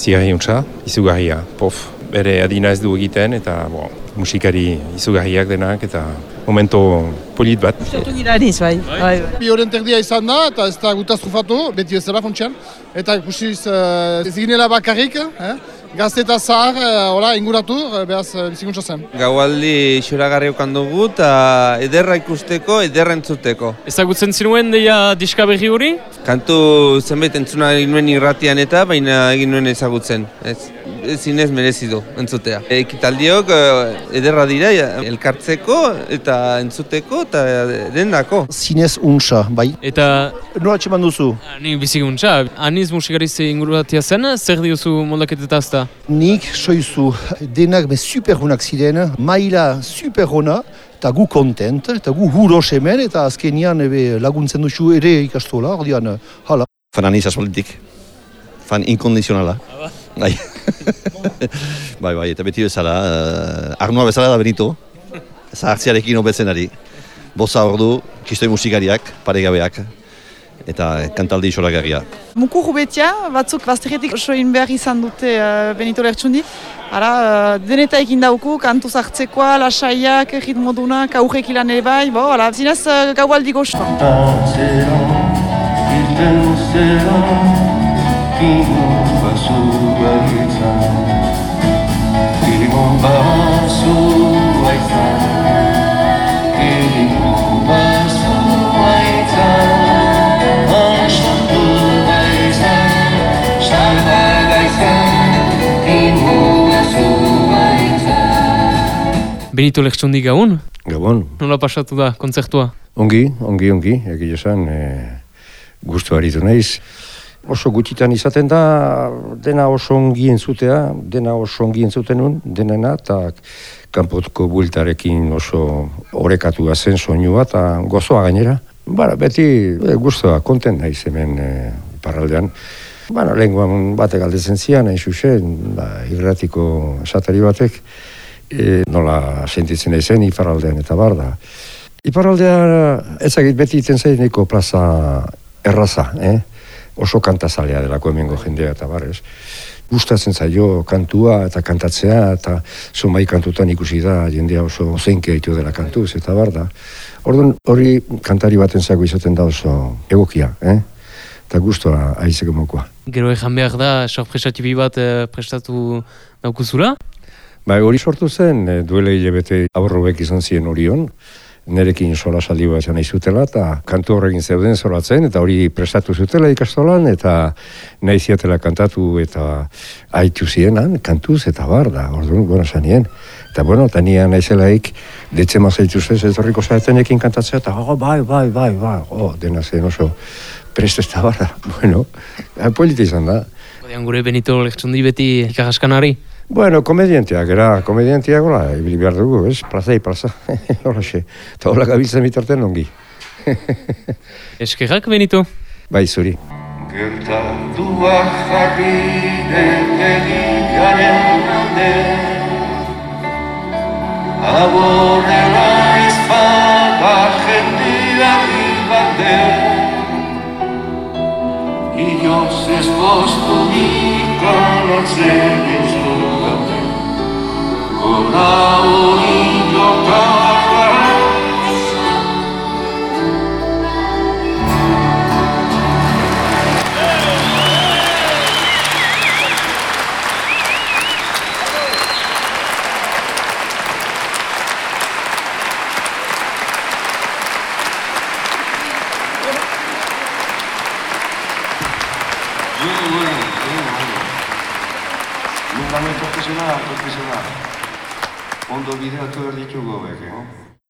Zigarri untsa, izugarria, pof. Bere adina ez du egiten eta bo, musikari izugarriak denak eta momento polit bat. Gustatu dira aniz, bai. bai. Bi horren terdia izan da eta ez da gutaz trufatu, beti ez dela funtsean. Eta ikusiz uh, ez ginela bakarrik, eh? Gazte eta zahar, uh, ora, inguratu, uh, behaz uh, bizikuntza zen. Gaualdi xoragarri okan dugu eta ederra ikusteko, ederra entzuteko. Ezagutzen zinuen deia diska berri hori? Kantu zenbait entzuna egin nuen irratian eta baina egin nuen ezagutzen. Ez, ez zinez merezi du entzutea. Ekitaldiok eh, ederra dira elkartzeko eta entzuteko eta dendako. Zinez unsa, bai. Eta Nola atxeman duzu? ni bizikuntza, aniz musikariz inguratia zen, zer diozu moldaketetazta? Nik soizu denak be super honak ziren, maila super hona, eta gu kontent, eta gu huros hemen, eta azkenian ebe laguntzen duzu ere ikastola, ordean, hala. Fan aniz aspolitik. Fan inkondizionala. Bai. bai, bai, eta beti bezala, uh, Arnoa bezala da Benito, zahartziarekin hobetzen ari. Boza ordu, kistoi musikariak, paregabeak, eta kantaldi isoragarria. Mukur betia, batzuk bazterretik soin behar izan dute uh, Benito Lertxundi. Ara, uh, deneta ekin dauku, kantu zartzekoa, lasaiak, ritmodunak, aurrek ilan ere bai, bo, ala, zinez uh, gaualdi goxta. Benito Lertxundi gaun? Gabon, Nola pasatu da kontzertua? ongi, ongi, ongi, egia esan, e, guztu aritu naiz. Oso gutxitan izaten da, dena oso ongi entzutea, dena oso ongi entzutenun, denena, eta kanpotko bueltarekin oso orekatua zen soinua eta gozoa gainera. Bara, beti e, guztua, konten naiz hemen e, parraldean. Bueno, lehenkoan batek aldezen zian, hain zuzen, ba, irratiko esatari batek, e, nola sentitzen naizen iparraldean eta bar da. Iparraldea ezagit beti iten zaineko plaza erraza, eh? Oso kantazalea delako hemengo jendea eta bar, ez? Gustatzen zaio kantua eta kantatzea eta zumai kantutan ikusi da jendea oso zeinke ditu dela kantuz eta bar da. Orduan hori kantari baten zago izaten da oso egokia, eh? eta guztua aizeko mokoa. Gero ejan behar da, sorpresatibi bat eh, prestatu daukuzula? Ba, hori sortu zen, e, duela hilabete aurrobek izan ziren orion, nerekin sola saldi bat nahi zutela, eta kantu horrekin zeuden zoratzen, eta hori prestatu zutela ikastolan, eta nahi ziatela kantatu eta haitu zienan, kantuz eta bar da, orduan, bueno, zanien. Eta bueno, eta nia naizelaik, detxe mazaitu zez, ez horriko zaetenekin kantatzea, eta oh, bai, bai, bai, bai, oh, dena zen oso presto eta bar da, bueno, polita izan da. Gure Benito Lertxundi beti ikaskanari? Bueno, komedianteak, era, komedianteak, hola, ibili behar dugu, ez? Plazai, plaza, hola xe. Eta hola gabiltzen bitartean ongi. Eskerrak, Benito? bai, zuri. Gertatua jarri detegikaren alde Aborrela izpada jendeari bate Inoz ez bostu ikanatzen izugate Lindamente aficionado, aficionado. Bueno, bueno, bueno, bueno. Nunca me profesional, profesional. Ondo